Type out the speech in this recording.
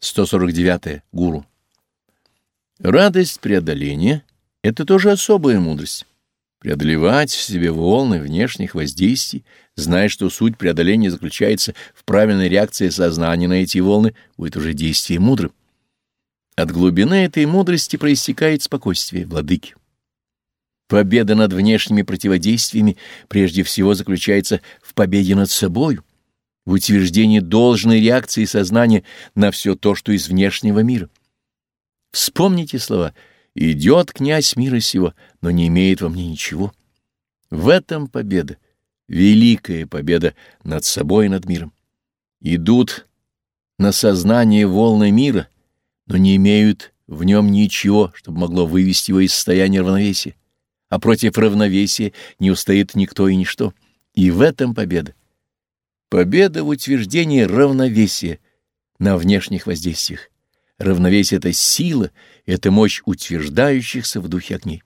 149. -е. Гуру. Радость преодоления — это тоже особая мудрость. Преодолевать в себе волны внешних воздействий, зная, что суть преодоления заключается в правильной реакции сознания на эти волны, будет уже действие мудрым. От глубины этой мудрости проистекает спокойствие владыки. Победа над внешними противодействиями прежде всего заключается в победе над собою, в утверждении должной реакции сознания на все то, что из внешнего мира. Вспомните слова «Идет князь мира сего, но не имеет во мне ничего». В этом победа, великая победа над собой и над миром. Идут на сознание волны мира, но не имеют в нем ничего, чтобы могло вывести его из состояния равновесия, а против равновесия не устоит никто и ничто. И в этом победа. Победа в утверждении равновесия на внешних воздействиях. Равновесие — это сила, это мощь утверждающихся в духе огней.